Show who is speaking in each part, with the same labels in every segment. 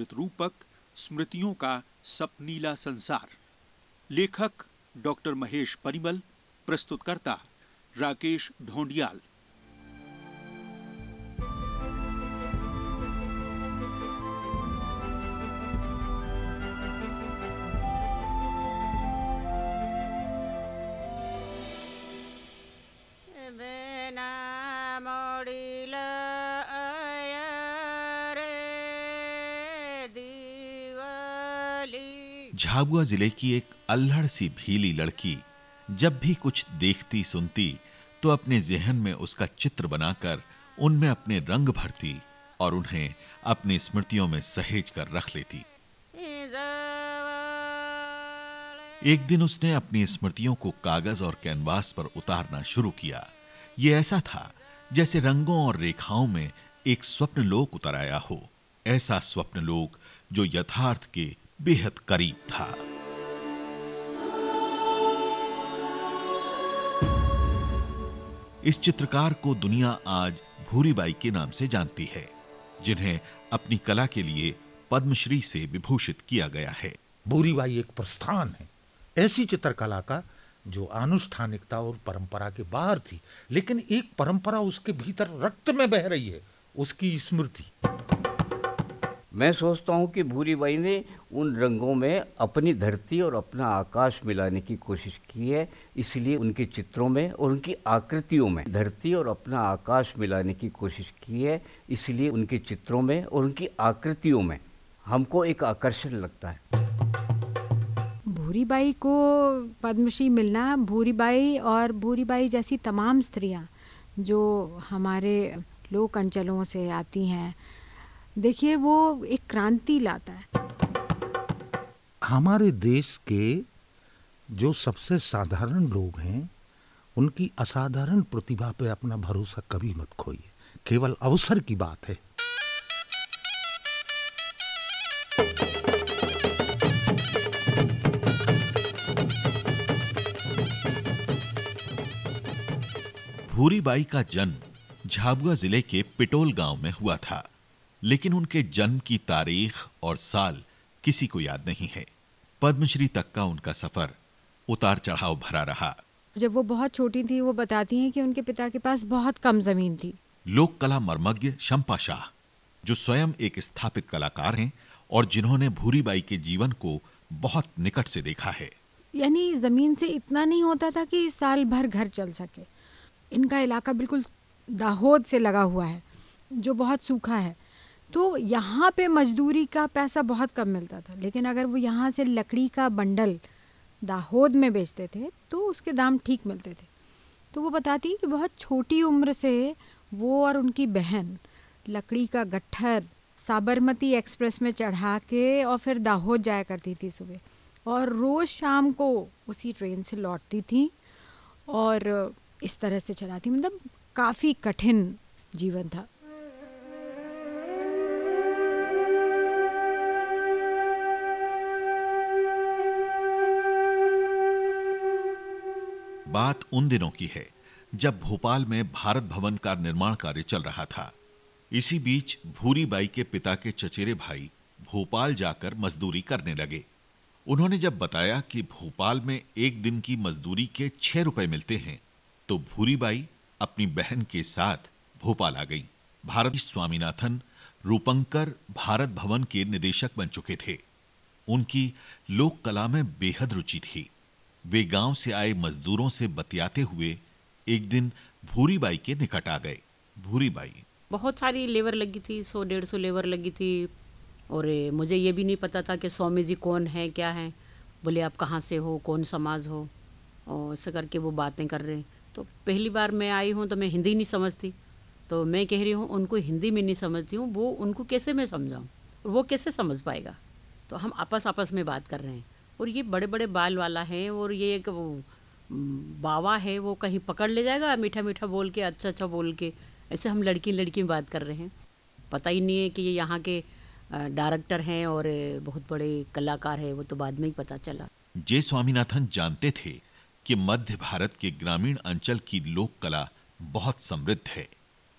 Speaker 1: केंद्रित रूपक स्मृतियों का सपनीला संसार। लेखक डॉक्टर महेश परिमल प्रस्तुतकर्ता राकेश ढोंडियाल
Speaker 2: झाबुआ ज़िले की एक अल्हड़ सी भीली लड़की जब भी कुछ देखती, सुनती तो अपने जहन में उसका चित्र बनाकर उनमें अपने रंग भरती और उन्हें अपनी स्मृतियों में सहेज कर रख लेती। एक दिन उसने अपनी स्मृतियों को कागज़ और कैनवास पर उतारना शुरू किया। यह ऐसा था जैसे रंगों और रेखाओं में एक स्वप्न लोक उतर आया हो। ऐसा स्वप्न लोक जो यथार्थ के बेहद करीब था। इस चित्रकार को दुनिया आज भूरीबाई के नाम से जानती है, जिन्हें अपनी कला के लिए पद्मश्री से विभूषित किया गया है।
Speaker 3: भूरीबाई एक प्रस्थान है। ऐसी चित्रकला का जो अनुष्ठानिकता और परंपरा के बाहर थी, लेकिन एक परंपरा उसके भीतर रक्त में बह रही है, उसकी स्मृति।
Speaker 4: मैं सोचता हूँ कि भूरी बाई ने उन रंगों में अपनी धरती और अपना आकाश मिलाने की कोशिश की है, इसलिए उनके चित्रों में और उनकी आकृतियों में धरती और अपना आकाश मिलाने की कोशिश की है, इसलिए उनके चित्रों में और उनकी आकृतियों में हमको एक आकर्षण लगता है।
Speaker 5: भूरीबाई को पद्मश्री मिलना भूरीबाई और भूरीबाई जैसी तमाम स्त्रियाँ जो हमारे लोक अंचलों से आती हैं देखिए वो एक क्रांति लाता है।
Speaker 3: हमारे देश के जो सबसे साधारण लोग हैं उनकी असाधारण प्रतिभा पे अपना भरोसा कभी मत खोइए। केवल अवसर की बात है।
Speaker 2: भूरीबाई का जन्म झाबुआ ज़िले के पिटोल गाँव में हुआ था। लेकिन उनके जन्म की तारीख और साल किसी को याद नहीं है। पद्मश्री तक का उनका सफ़र उतार चढ़ाव भरा रहा।
Speaker 5: जब वो बहुत छोटी थी वो बताती हैं कि उनके पिता के पास बहुत कम ज़मीन थी।
Speaker 2: लोक कला मर्मज्ञ शंपा शाह जो स्वयं एक स्थापित कलाकार हैं और जिन्होंने भूरीबाई के जीवन को बहुत निकट से देखा है।
Speaker 5: यानी ज़मीन से इतना नहीं होता था कि साल भर घर चल सके। इनका इलाका बिल्कुल दाहोद से लगा हुआ है जो बहुत सूखा है। तो यहाँ पे मजदूरी का पैसा बहुत कम मिलता था। लेकिन अगर वो यहाँ से लकड़ी का बंडल दाहोद में बेचते थे तो उसके दाम ठीक मिलते थे। तो वो बताती कि बहुत छोटी उम्र से वो और उनकी बहन लकड़ी का गट्ठर साबरमती एक्सप्रेस में चढ़ा के और फिर दाहोद जाया करती थी सुबह। और रोज़ शाम को उसी ट्रेन से लौटती थी और इस तरह से चलाती। मतलब काफ़ी कठिन जीवन था।
Speaker 2: बात उन दिनों की है, जब भोपाल में भारत भवन का निर्माण कार्य चल रहा था। इसी बीच भूरीबाई के पिता के चचेरे भाई भोपाल जाकर मजदूरी करने लगे। उन्होंने जब बताया कि भोपाल में एक दिन की मजदूरी के छह रुपए मिलते हैं तो भूरीबाई अपनी बहन के साथ भोपाल आ गई। भारत स्वामीनाथन रूपंकर भारत भवन के निदेशक बन चुके थे। उनकी लोक कला में बेहद रुचि थी। वे गाँव से आए मजदूरों से बतियाते हुए एक दिन भूरी बाई के निकट आ गए। भूरी बाई
Speaker 6: बहुत सारी लेबर लगी थी, सौ डेढ़ सौ लेबर लगी थी और मुझे ये भी नहीं पता था कि स्वामी जी कौन है, क्या है। बोले, आप कहाँ से हो, कौन समाज हो? और ऐसे करके वो बातें कर रहे हैं। तो पहली बार मैं आई हूँ तो मैं हिंदी नहीं समझती। तो मैं कह रही हूँ, उनको हिंदी में नहीं समझती हूँ, वो उनको कैसे मैं समझाऊँ? वो कैसे समझ पाएगा? तो हम आपस आपस में बात कर रहे हैं। और ये बड़े बड़े बाल वाला है और ये एक बावा है, वो कहीं पकड़ ले जाएगा मीठा मीठा बोल के अच्छा अच्छा बोल के। ऐसे हम लड़की लड़की में बात कर रहे हैं। पता ही नहीं है कि ये यहाँ के डायरेक्टर हैं और बहुत बड़े कलाकार हैं, वो तो बाद में ही पता चला।
Speaker 2: जे स्वामीनाथन जानते थे कि मध्य भारत के ग्रामीण अंचल की लोक कला बहुत समृद्ध है।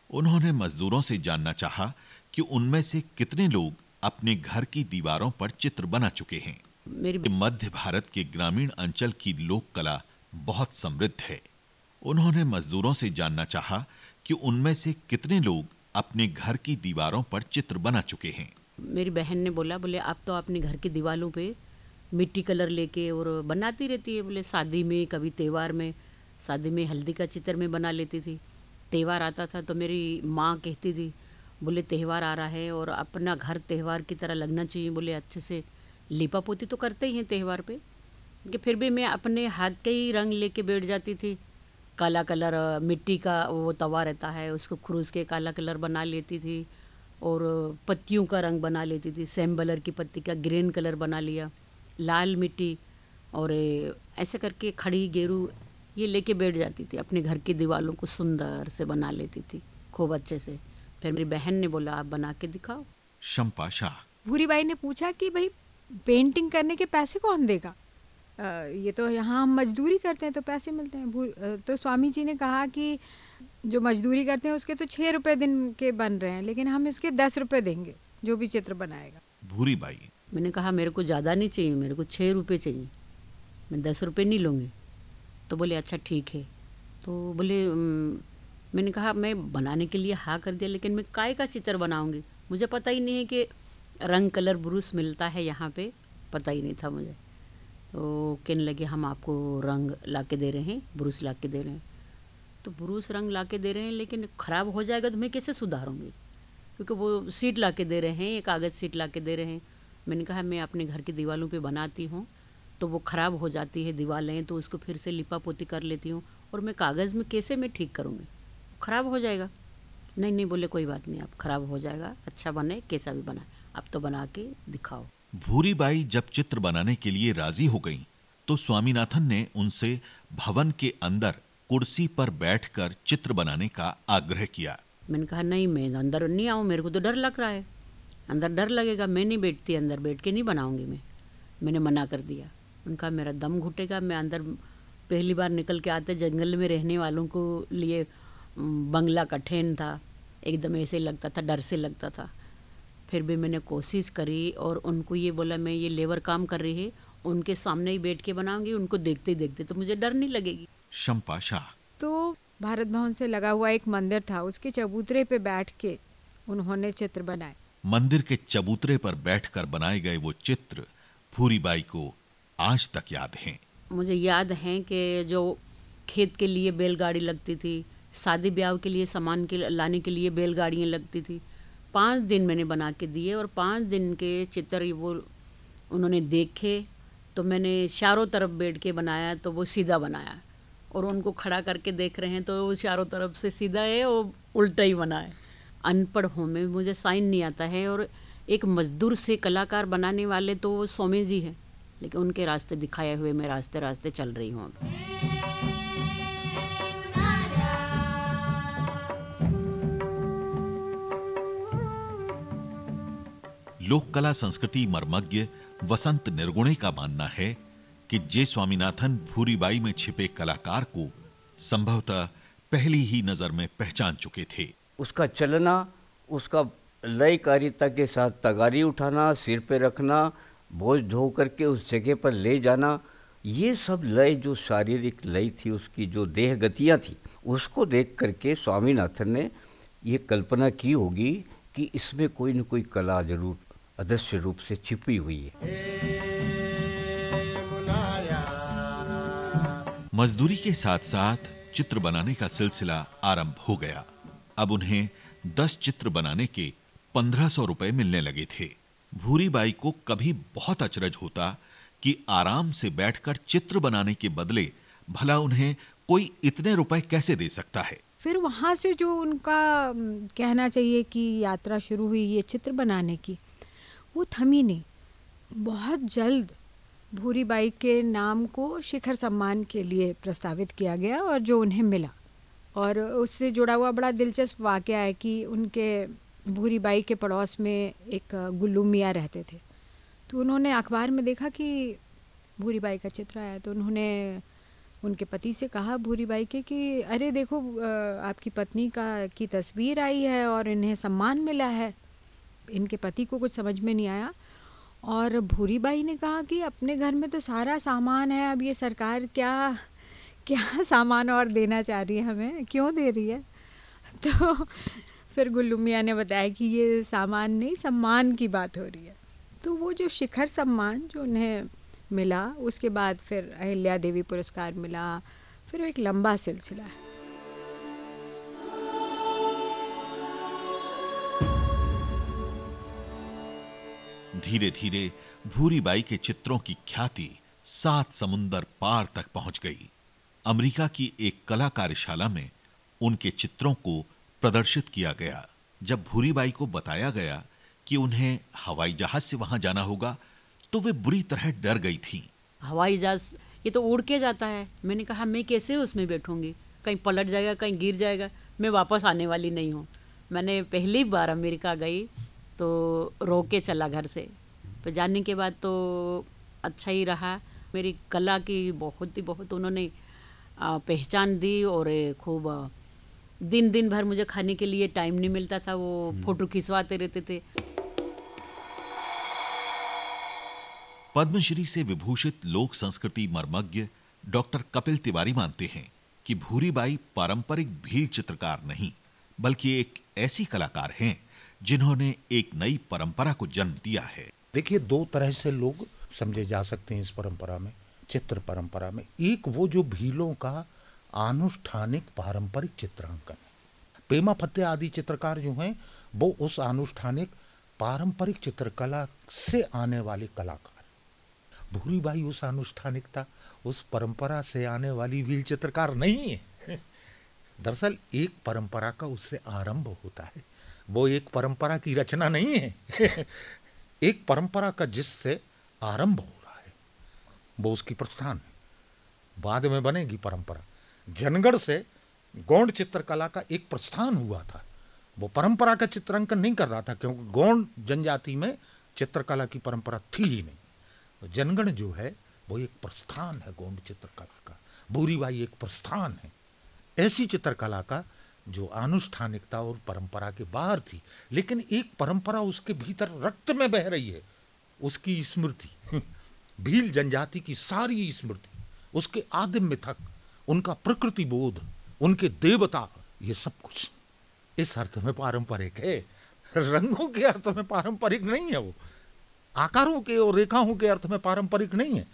Speaker 2: उन्होंने मजदूरों से जानना चाहा कि उनमें से कितने लोग अपने घर की दीवारों पर चित्र बना चुके हैं।
Speaker 6: मेरी
Speaker 2: मध्य भारत के ग्रामीण अंचल की लोक कला बहुत समृद्ध है। उन्होंने मजदूरों से जानना चाहा कि उनमें से कितने लोग अपने घर की दीवारों पर चित्र बना चुके हैं।
Speaker 6: मेरी बहन ने बोला बोले आप तो अपने घर की दीवारों पे मिट्टी कलर लेके और बनाती रहती है। बोले शादी में कभी त्यौहार में शादी में हल्दी का चित्र में बना लेती थी। त्यौहार आता था तो मेरी माँ कहती थी बोले त्यौहार आ रहा है और अपना घर त्यौहार की तरह लगना चाहिए। बोले अच्छे से लिपा पोती तो करते ही हैं त्यौहार पे। कि फिर भी मैं अपने हाथ के ही रंग लेके बैठ जाती थी। काला कलर मिट्टी का वो तवा रहता है उसको खुरूज के काला कलर बना लेती थी और पत्तियों का रंग बना लेती थी। सेम्बलर की पत्ती का ग्रीन कलर बना लिया लाल मिट्टी और ऐसे करके खड़ी गेरू ये लेके बैठ जाती थी। अपने घर की दीवारों को सुंदर से बना लेती थी खूब अच्छे से। फिर मेरी बहन ने बोला आप बना के दिखाओ।
Speaker 2: शंपा शाह।
Speaker 5: भूरी बाई ने पूछा कि भाई पेंटिंग करने के पैसे कौन देगा? ये तो यहाँ हम मजदूरी करते हैं तो पैसे मिलते हैं। भू- तो स्वामी जी ने कहा कि जो मजदूरी करते हैं उसके तो छः रुपये दिन के बन रहे हैं लेकिन हम इसके दस रुपये देंगे जो भी चित्र बनाएगा।
Speaker 2: भूरी बाई।
Speaker 6: मैंने कहा मेरे को ज़्यादा नहीं चाहिए मेरे को छः रुपये चाहिए। मैं दस रुपये नहीं लूँगी। तो बोले अच्छा ठीक है। तो बोले मैंने कहा मैं बनाने के लिए हाँ कर दिया लेकिन मैं काय का चित्र बनाऊँगी? मुझे पता ही नहीं है कि रंग कलर ब्रूस मिलता है यहाँ पे, पता ही नहीं था मुझे। तो कहने लगे, हम आपको रंग ला के दे रहे हैं, ब्रूस ला के दे रहे हैं। तो ब्रूस रंग ला के दे रहे हैं, लेकिन ख़राब हो जाएगा तो मैं कैसे सुधारूँगी? क्योंकि वो सीट ला के दे रहे हैं ये कागज़ सीट ला के दे रहे हैं। मैंने कहा, मैं अपने घर की दीवारों पे बनाती हूँ तो वो ख़राब हो जाती है दीवारें तो उसको फिर से लिपा पोती कर लेती हूँ, और मैं कागज़ में कैसे मैं ठीक करूँगी? ख़राब हो जाएगा? नहीं नहीं बोले, कोई बात नहीं, आप ख़राब हो जाएगा अच्छा बने, कैसा भी बना। आप तो बना के दिखाओ।
Speaker 2: भूरी बाई जब चित्र बनाने के लिए राज़ी हो गईं, तो स्वामीनाथन ने उनसे भवन के अंदर कुर्सी पर बैठकर चित्र बनाने का आग्रह किया।
Speaker 6: मैंने कहा नहीं मैं अंदर नहीं आऊँ मेरे को तो डर लग रहा है। अंदर डर लगेगा मैं नहीं बैठती अंदर बैठ के नहीं बनाऊँगी मैं। मैंने मना कर दिया। उनका मेरा दम घुटेगा मैं अंदर पहली बार निकल के आते जंगल में रहने वालों को लिए बंगला का ठेन था। एकदम ऐसे लगता था डर से लगता था। फिर भी मैंने कोशिश करी और उनको ये बोला मैं ये लेबर काम कर रही है उनके सामने ही बैठ के बनाऊँगी उनको देखते ही देखते तो मुझे डर नहीं लगेगी।
Speaker 2: शंपा शाह।
Speaker 5: तो भारत भवन से लगा हुआ एक मंदिर था उसके चबूतरे पे बैठ के उन्होंने चित्र बनाए।
Speaker 2: मंदिर के चबूतरे पर बैठकर बनाए गए वो चित्र भूरी बाई को आज तक याद हैं।
Speaker 6: मुझे याद है कि जो खेत के लिए बैलगाड़ी लगती थी शादी ब्याह के लिए सामान के लाने के लिए बैलगाड़ियाँ लगती थी पाँच दिन मैंने बना के दिए और पाँच दिन के चित्र वो उन्होंने देखे तो मैंने चारों तरफ़ बैठ के बनाया तो वो सीधा बनाया। और उनको खड़ा करके देख रहे हैं तो वो चारों तरफ़ से सीधा है और उल्टा ही बना है। अनपढ़ हूँ मैं, मुझे साइन नहीं आता है और एक मजदूर से कलाकार बनाने वाले तो वो सौम्य जी हैं, लेकिन उनके रास्ते दिखाए हुए मैं रास्ते रास्ते चल रही हूँ
Speaker 2: लोक कला संस्कृति मर्मज्ञ वसंत निर्गुणे का मानना है कि जे स्वामीनाथन भूरीबाई में छिपे कलाकार को संभवतः पहली ही नज़र में पहचान चुके थे।
Speaker 4: उसका चलना, उसका लयकारिता के साथ तगारी उठाना, सिर पे रखना, बोझ ढो करके उस जगह पर ले जाना, ये सब लय जो शारीरिक लय थी, उसकी जो देह गतियाँ थी, उसको देख करके स्वामीनाथन ने ये कल्पना की होगी कि इसमें कोई न कोई कला ज़रूर अदृश्य रूप से छिपी हुई है।
Speaker 2: मजदूरी के साथ साथ चित्र बनाने का सिलसिला आरंभ हो गया। अब उन्हें दस चित्र बनाने के पंद्रह सौ रुपए मिलने लगे थे। भूरीबाई को कभी बहुत अचरज होता कि आराम से बैठकर चित्र बनाने के बदले भला उन्हें कोई इतने रुपए कैसे दे सकता है?
Speaker 5: फिर वहाँ से जो उनका कहना चाहिए कि यात्रा शुरू हुई ये चित्र बनाने की वो थमी नहीं। बहुत जल्द भूरी बाई के नाम को शिखर सम्मान के लिए प्रस्तावित किया गया और जो उन्हें मिला। और उससे जुड़ा हुआ बड़ा दिलचस्प वाक़या है कि उनके भूरी बाई के पड़ोस में एक गुल्लू मियाँ रहते थे। तो उन्होंने अखबार में देखा कि भूरी बाई का चित्र आया तो उन्होंने उनके पति से कहा भूरी बाई के कि, अरे देखो आपकी पत्नी का, की तस्वीर आई है और इन्हें सम्मान मिला है। इनके पति को कुछ समझ में नहीं आया। और भूरी बाई ने कहा कि अपने घर में तो सारा सामान है, अब ये सरकार क्या क्या सामान और देना चाह रही है हमें? क्यों दे रही है? तो फिर गुल्लू मियाँ ने बताया कि ये सामान नहीं, सम्मान की बात हो रही है। तो वो जो शिखर सम्मान जो उन्हें मिला, उसके बाद फिर अहिल्या देवी पुरस्कार मिला, फिर एक लंबा सिलसिला है।
Speaker 2: धीरे धीरे भूरीबाई के चित्रों की ख्याति सात समुंदर पार तक पहुँच गई। अमेरिका की एक कला कार्यशाला में उनके चित्रों को प्रदर्शित किया गया, जब भूरीबाई को बताया गया कि उन्हें हवाई जहाज़ से वहाँ जाना होगा तो वे बुरी तरह डर गई थी।
Speaker 6: हवाई जहाज़, ये तो उड़ के जाता है। मैंने कहा, मैं कैसे उसमें बैठूँगी? कहीं पलट जाएगा, कहीं गिर जाएगा, मैं वापस आने वाली नहीं हूँ। मैंने पहली बार अमेरिका गई तो रो के चला घर से। तो जाने के बाद तो अच्छा ही रहा। मेरी कला की बहुत ही बहुत उन्होंने पहचान दी और खूब दिन दिन भर मुझे खाने के लिए टाइम नहीं मिलता था। वो फ़ोटो खिंचवाते रहते थे।
Speaker 2: पद्मश्री से विभूषित लोक संस्कृति मर्मज्ञ डॉक्टर कपिल तिवारी मानते हैं कि भूरीबाई पारंपरिक भील चित्रकार नहीं बल्कि एक ऐसी कलाकार हैं जिन्होंने एक नई परंपरा को जन्म दिया है।
Speaker 3: देखिए, दो तरह से लोग समझे जा सकते हैं इस परंपरा में, चित्र परंपरा में। एक वो जो भीलों का आनुष्ठानिक पारंपरिक चित्रांकन पेमा फतेह आदि चित्रकार जो हैं, वो उस आनुष्ठानिक पारंपरिक चित्रकला से आने वाले कलाकार भूरी बाई उस अनुष्ठानिकता उस परंपरा से आने वाली वील चित्रकार नहीं है। दरअसल एक परंपरा का उससे आरंभ होता है। वो एक परंपरा की रचना नहीं है। एक परंपरा का जिससे आरंभ हो रहा है, वो उसकी प्रस्थान है। बाद में बनेगी परंपरा। जनगढ़ से गौंड चित्रकला का एक प्रस्थान हुआ था। वो परंपरा का चित्रांकन नहीं कर रहा था, क्योंकि गौंड जनजाति में चित्रकला की परंपरा थी ही नहीं। तो जनगण जो है, वो एक प्रस्थान है गौंड चित्रकला का। भूरीबाई एक प्रस्थान है। ऐसी चित्रकला का जो आनुष्ठानिकता और परंपरा के बाहर थी, लेकिन एक परंपरा उसके भीतर रक्त में बह रही है, उसकी स्मृति। भील जनजाति की सारी स्मृति, उसके आदिम मिथक उनका प्रकृति बोध, उनके देवता, ये सब कुछ। इस अर्थ में पारंपरिक है। रंगों के अर्थ में पारंपरिक नहीं है वो। आकारों के और रेखाओं के अर्थ में पारंपरिक नहीं है।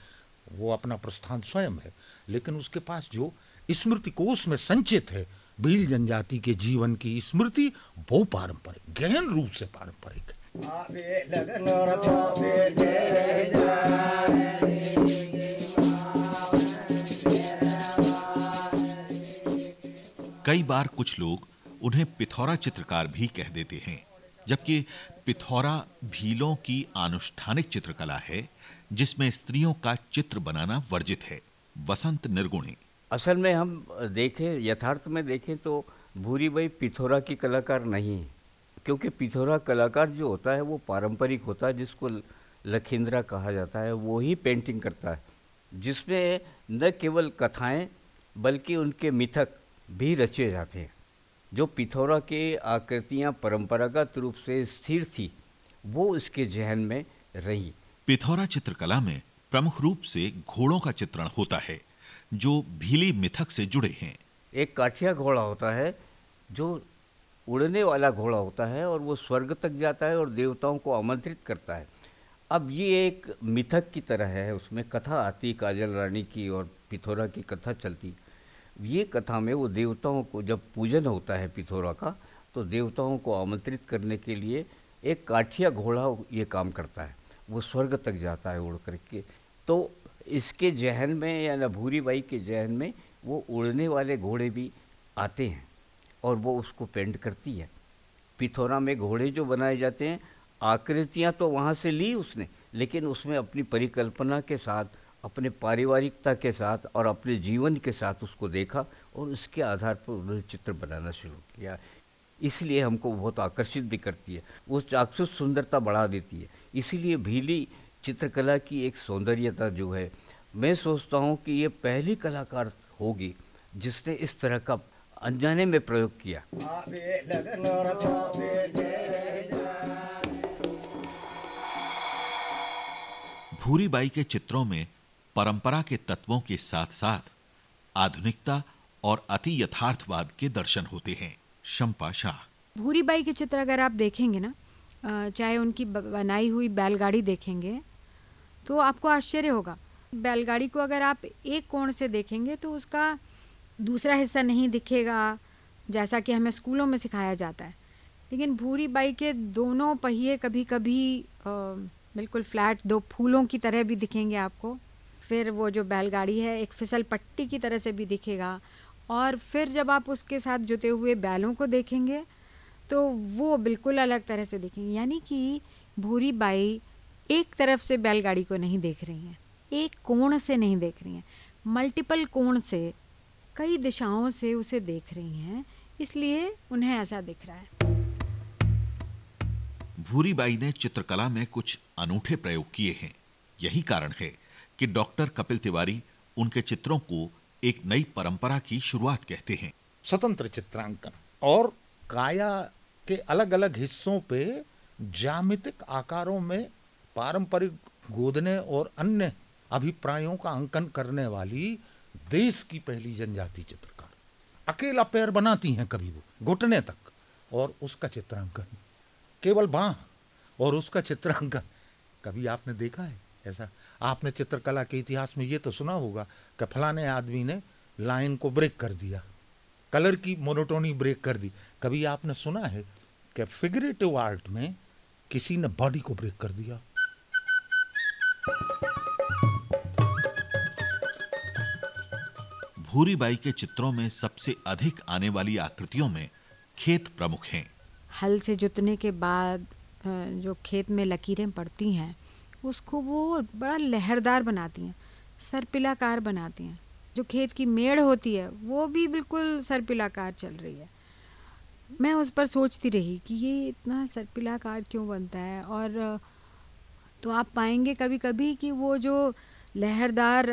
Speaker 3: वो अपना प्रस्थान स्वयं है, लेकिन उसके पास जो स्मृति कोष में संचित है भील जनजाति के जीवन की स्मृति वो पारंपरिक, गहन रूप से पारंपरिक
Speaker 2: कई बार कुछ लोग उन्हें पिथौरा चित्रकार भी कह देते हैं, जबकि पिथौरा भीलों की अनुष्ठानिक चित्रकला है, जिसमें स्त्रियों का चित्र बनाना वर्जित है। वसंत निर्गुणी।
Speaker 4: असल में हम देखें, यथार्थ में देखें तो भूरी भाई पिथौरा की कलाकार नहीं, क्योंकि पिथौरा कलाकार जो होता है वो पारंपरिक होता है, जिसको लखींद्रा कहा जाता है, वो ही पेंटिंग करता है, जिसमें न केवल कथाएँ बल्कि उनके मिथक भी रचे जाते हैं। जो पिथौरा के आकृतियाँ परंपरागत रूप से स्थिर थी, वो उसके जहन में रही।
Speaker 2: पिथौरा चित्रकला में प्रमुख रूप से घोड़ों का चित्रण होता है। जो भीली मिथक से जुड़े हैं।
Speaker 4: एक काठिया घोड़ा होता है, जो उड़ने वाला घोड़ा होता है और वो स्वर्ग तक जाता है और देवताओं को आमंत्रित करता है। अब ये एक मिथक की तरह है, उसमें कथा आती, काजल रानी की और पिथौरा की कथा चलती। ये कथा में वो देवताओं को, जब पूजन होता है पिथौरा का तो देवताओं को आमंत्रित करने के लिए एक काठिया घोड़ा ये काम करता है। वो स्वर्ग तक जाता है उड़ करके। तो इसके जहन में या न भूरी बाई के जहन में वो उड़ने वाले घोड़े भी आते हैं और वो उसको पेंट करती है। पिथौरा में घोड़े जो बनाए जाते हैं, आकृतियाँ तो वहाँ से ली उसने, लेकिन उसमें अपनी परिकल्पना के साथ, अपने पारिवारिकता के साथ और अपने जीवन के साथ उसको देखा और उसके आधार पर उन्होंने चित्र बनाना शुरू किया। इसलिए हमको बहुत आकर्षित भी करती है। वो चाक्षुष सुंदरता बढ़ा देती है। इसीलिए भीली चित्रकला की एक सौंदर्यता जो है मैं सोचता हूँ कि ये पहली कलाकार होगी जिसने इस तरह का अनजाने में प्रयोग किया।
Speaker 2: भूरी बाई के चित्रों में परंपरा के तत्वों के साथ साथ आधुनिकता और अति यथार्थवाद के दर्शन होते हैं। शंपा शाह।
Speaker 5: भूरी बाई के चित्र अगर आप देखेंगे ना चाहे उनकी बनाई हुई बैलगाड़ी देखेंगे तो आपको आश्चर्य होगा। बैलगाड़ी को अगर आप एक कोण से देखेंगे तो उसका दूसरा हिस्सा नहीं दिखेगा जैसा कि हमें स्कूलों में सिखाया जाता है। लेकिन भूरी बाई के दोनों पहिए कभी कभी अ, बिल्कुल फ्लैट दो फूलों की तरह भी दिखेंगे आपको। फिर वो जो बैलगाड़ी है एक फिसल पट्टी की तरह से भी दिखेगा। और फिर जब आप उसके साथ जुते हुए बैलों को देखेंगे तो वो बिल्कुल अलग तरह से देखेंगे। यानी कि भूरी बाई एक तरफ़ से बैलगाड़ी को नहीं देख रही हैं एक कोण से नहीं देख रही हैं। मल्टीपल कोण से कई दिशाओं से उसे देख रही हैं इसलिए उन्हें ऐसा दिख रहा है।
Speaker 2: भूरीबाई ने चित्रकला में कुछ अनूठे प्रयोग किए हैं। यही कारण है कि डॉक्टर कपिल तिवारी उनके चित्रों को एक नई परंपरा की शुरुआत कहते हैं।
Speaker 3: स्वतंत्र चित्रांकन और काया के अलग अलग हिस्सों पे जामितिक आकारों में पारंपरिक गोदने और अन्य अभिप्रायों का अंकन करने वाली देश की पहली जनजाति चित्रकार। अकेला पैर बनाती हैं कभी वो, घुटने तक, और उसका चित्रांकन। केवल बाह और उसका चित्रांकन। कभी आपने देखा है ऐसा? आपने चित्रकला के इतिहास में ये तो सुना होगा कि फलाने आदमी ने लाइन को ब्रेक कर दिया, कलर की मोनोटोनी ब्रेक कर दी। कभी आपने सुना है कि फिगरेटिव आर्ट में किसी ने बॉडी को ब्रेक कर दिया।
Speaker 2: भूरीबाई के चित्रों में सबसे अधिक आने वाली आकृतियों में खेत प्रमुख हैं।
Speaker 5: हल से जुतने के बाद जो खेत में लकीरें पड़ती हैं उसको वो बड़ा लहरदार बनाती हैं सरपिलाकार बनाती हैं। जो खेत की मेड़ होती है वो भी बिल्कुल सरपिलाकार चल रही है। मैं उस पर सोचती रही कि ये इतना सरपिलाकार क्यों बनता है? और तो आप पाएँगे कभी कभी कि वो जो लहरदार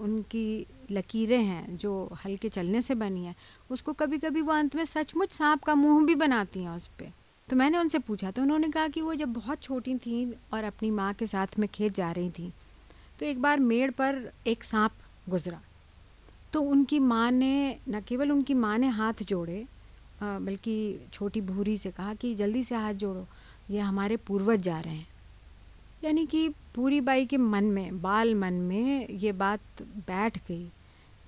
Speaker 5: उनकी लकीरें हैं, जो हल्के चलने से बनी हैं, उसको कभी कभी वो अंत में सचमुच सांप का मुँह भी बनाती हैं उस पर तो मैंने उनसे पूछा तो उन्होंने कहा कि वो जब बहुत छोटी थी और अपनी माँ के साथ में खेत जा रही थी तो एक बार मेड़ पर एक सांप गुजरा। तो उनकी माँ ने, न केवल उनकी माँ ने हाथ जोड़े बल्कि छोटी भूरी से कहा कि जल्दी से हाथ जोड़ो, ये हमारे पूर्वज जा रहे हैं। यानी कि पूरी बाई के मन में, बाल मन में ये बात बैठ गई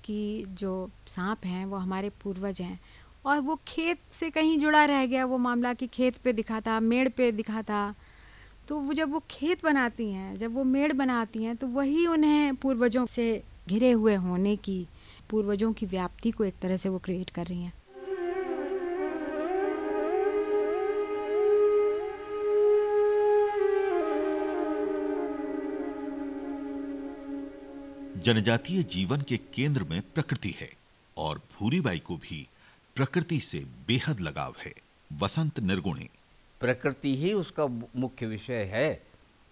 Speaker 5: कि जो सांप हैं, वो हमारे पूर्वज हैं। और वो खेत से कहीं जुड़ा रह गया, वो मामला कि खेत पे दिखा था मेड़ पे दिखा था तो वो जब वो खेत बनाती हैं, जब वो मेड़ बनाती हैं तो वही उन्हें पूर्वजों से घिरे हुए होने की, पूर्वजों की व्याप्ति को एक तरह से वो क्रिएट कर रही हैं।
Speaker 2: जनजातीय जीवन के केंद्र में प्रकृति है और भूरीबाई को भी प्रकृति से बेहद लगाव है। वसंत निर्गुणी।
Speaker 4: प्रकृति ही उसका मुख्य विषय है।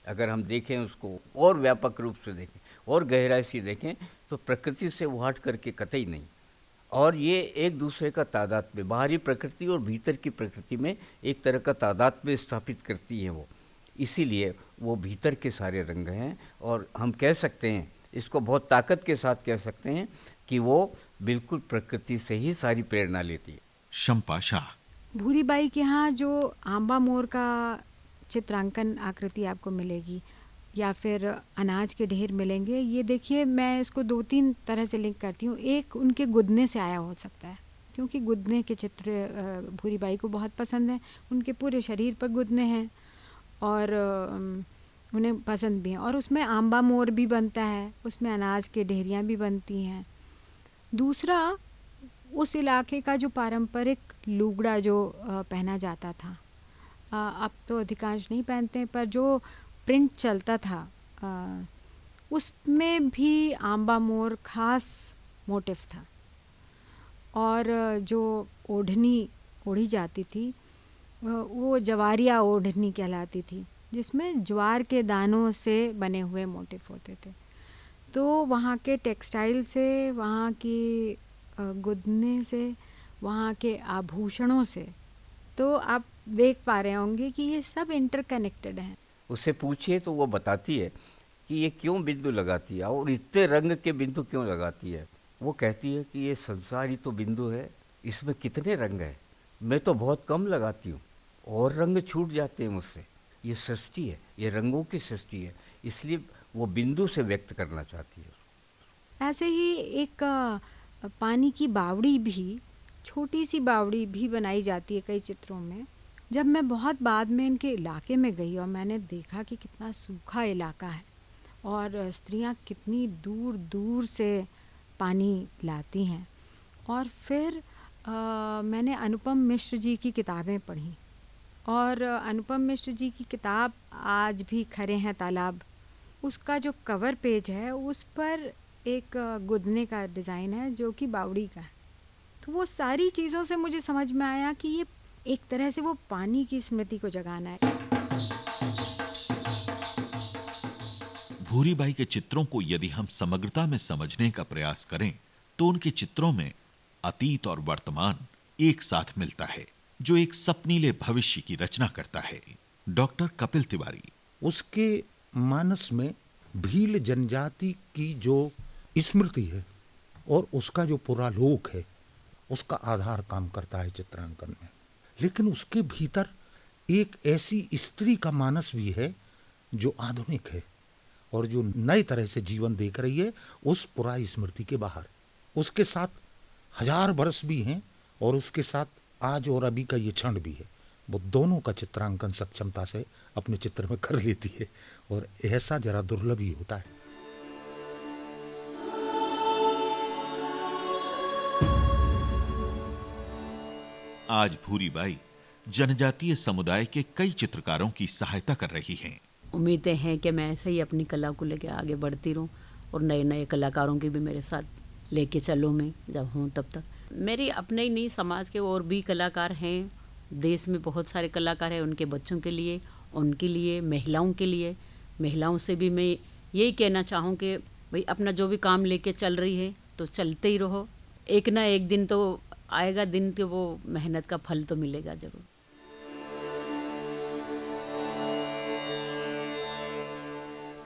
Speaker 4: अगर हम देखें उसको और व्यापक रूप से देखें, और गहराई से देखें तो प्रकृति से वो हट करके कतई नहीं। और ये एक दूसरे का तादात्म्य, बाहरी प्रकृति और भीतर की प्रकृति में एक तरह का तादात्म्य स्थापित करती है वो। इसीलिए वो भीतर के सारे रंग हैं और हम कह सकते हैं इसको बहुत ताकत के साथ कह सकते हैं कि वो बिल्कुल प्रकृति से ही सारी प्रेरणा लेती है।
Speaker 2: शंपा शाह।
Speaker 5: भूरी बाई के यहाँ जो आंबा मोर का चित्रांकन आकृति आपको मिलेगी या फिर अनाज के ढेर मिलेंगे ये देखिए मैं इसको दो तीन तरह से लिंक करती हूँ। एक उनके गुदने से आया हो सकता है क्योंकि गुदने के चित्र भूरी बाई को बहुत पसंद है। उनके पूरे शरीर पर गुदने हैं और उन्हें पसंद भी हैं। और उसमें आंबा मोर भी बनता है, उसमें अनाज के ढेरियाँ भी बनती हैं। दूसरा, उस इलाके का जो पारंपरिक लुगड़ा जो पहना जाता था अब तो अधिकांश नहीं पहनते, पर जो प्रिंट चलता था उसमें भी आंबा मोर खास मोटिव था। और जो ओढ़नी ओढ़ी जाती थी वो जवारिया ओढ़नी कहलाती थी। जिसमें ज्वार के दानों से बने हुए मोटिफ होते थे। तो वहाँ के टेक्सटाइल से, वहाँ की गुदने से, वहाँ के आभूषणों से तो आप देख पा रहे होंगे कि ये सब इंटरकनेक्टेड हैं।
Speaker 4: उससे पूछिए तो वो बताती है कि ये क्यों बिंदु लगाती है और इतने रंग के बिंदु क्यों लगाती है। वो कहती है कि ये संसार तो बिंदु है, इसमें कितने रंग है? मैं तो बहुत कम लगाती हूँ और रंग छूट जाते हैं मुझसे। ये सृष्टि है ये रंगों की सृष्टि है इसलिए वो बिंदु से व्यक्त करना चाहती है
Speaker 5: ऐसे ही एक पानी की बावड़ी भी छोटी सी बावड़ी भी बनाई जाती है कई चित्रों में। जब मैं बहुत बाद में इनके इलाके में गई और मैंने देखा कि कितना सूखा इलाका है और स्त्रियाँ कितनी दूर दूर से पानी लाती हैं। और फिर अ, मैंने अनुपम मिश्र जी की किताबें पढ़ी। और अनुपम मिश्र जी की किताब आज भी खरे हैं तालाब। उसका जो कवर पेज है, उस पर एक गुदने का डिज़ाइन है जो कि बावड़ी का है। तो वो सारी चीज़ों से मुझे समझ में आया कि ये एक तरह से वो पानी की स्मृति को जगाना है।
Speaker 2: भूरी बाई के चित्रों को यदि हम समग्रता में समझने का प्रयास करें तो उनके चित्रों में अतीत और वर्तमान एक साथ मिलता है। जो एक सपनीले भविष्य की रचना करता है। डॉक्टर कपिल तिवारी।
Speaker 3: उसके मानस में भील जनजाति की जो स्मृति है और उसका जो पूरा लोक है, उसका आधार काम करता है चित्रांकन में। लेकिन उसके भीतर एक ऐसी स्त्री का मानस भी है जो आधुनिक है और जो नए तरह से जीवन देख रही है उस पुरा स्मृति के बाहर। उसके साथ हज़ार वर्ष भी हैं और उसके साथ आज और अभी का ये क्षण भी है। वो दोनों का चित्रांकन सक्षमता से अपने चित्र में कर लेती है और ऐसा जरा दुर्लभ ही होता है।
Speaker 2: आज भूरीबाई जनजातीय समुदाय के कई चित्रकारों की सहायता कर रही हैं।
Speaker 6: उम्मीदें हैं कि मैं ऐसे ही अपनी कला को लेकर आगे बढ़ती रहूँ और नए नए कलाकारों की भी मेरे साथ लेके चलूँ मैं जब हूँ तब तक। मेरी अपने ही नहीं समाज के और भी कलाकार हैं। देश में बहुत सारे कलाकार हैं उनके बच्चों के लिए, उनके लिए, महिलाओं के लिए। महिलाओं से भी मैं यही कहना चाहूँ कि भाई अपना जो भी काम लेके चल रही है तो चलते ही रहो। एक ना एक दिन तो आएगा दिन कि वो मेहनत का फल तो मिलेगा ज़रूर।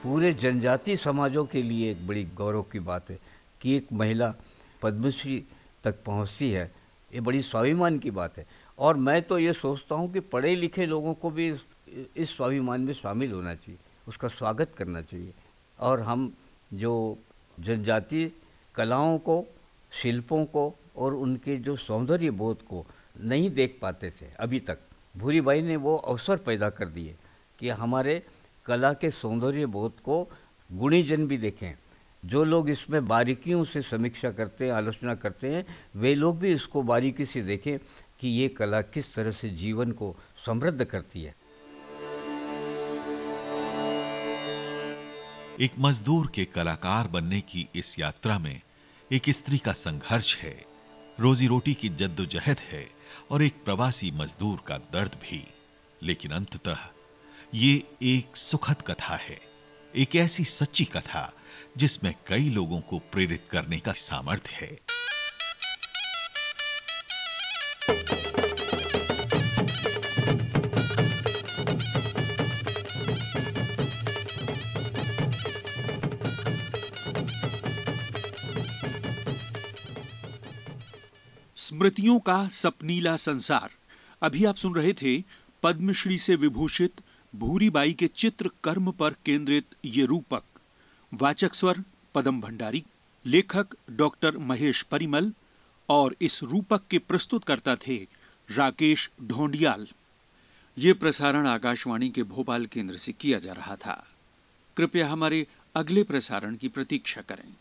Speaker 4: पूरे जनजाति समाजों के लिए एक बड़ी गौरव की बात है कि एक महिला, पद्मश्री तक पहुँचती है। ये बड़ी स्वाभिमान की बात है। और मैं तो ये सोचता हूँ कि पढ़े लिखे लोगों को भी इस, स्वाभिमान में शामिल होना चाहिए उसका स्वागत करना चाहिए। और हम जो जनजातीय कलाओं को शिल्पों को और उनके जो सौंदर्य बोध को नहीं देख पाते थे अभी तक भूरीबाई ने वो अवसर पैदा कर दिए कि हमारे कला के सौंदर्य बोध को गुणीजन भी देखें। जो लोग इसमें बारीकियों से समीक्षा करते हैं, आलोचना करते हैं, वे लोग भी इसको बारीकी से देखें कि ये कला किस तरह से जीवन को समृद्ध करती है।
Speaker 2: एक मजदूर के कलाकार बनने की इस यात्रा में एक स्त्री का संघर्ष है, रोजी रोटी की जद्दोजहद है और एक प्रवासी मजदूर का दर्द भी। लेकिन अंततः ये एक सुखद कथा है, एक ऐसी सच्ची कथा जिसमें कई लोगों को प्रेरित करने का सामर्थ्य है।
Speaker 1: स्मृतियों का सपनीला संसार। अभी आप सुन रहे थे पद्मश्री से विभूषित भूरीबाई के चित्र कर्म पर केंद्रित ये रूपक। वाचक स्वर, पदम भंडारी। लेखक डॉक्टर महेश परिमल और इस रूपक के प्रस्तुतकर्ता थे राकेश ढोंडियाल। ये प्रसारण आकाशवाणी के भोपाल केंद्र से किया जा रहा था। कृपया हमारे अगले प्रसारण की प्रतीक्षा करें।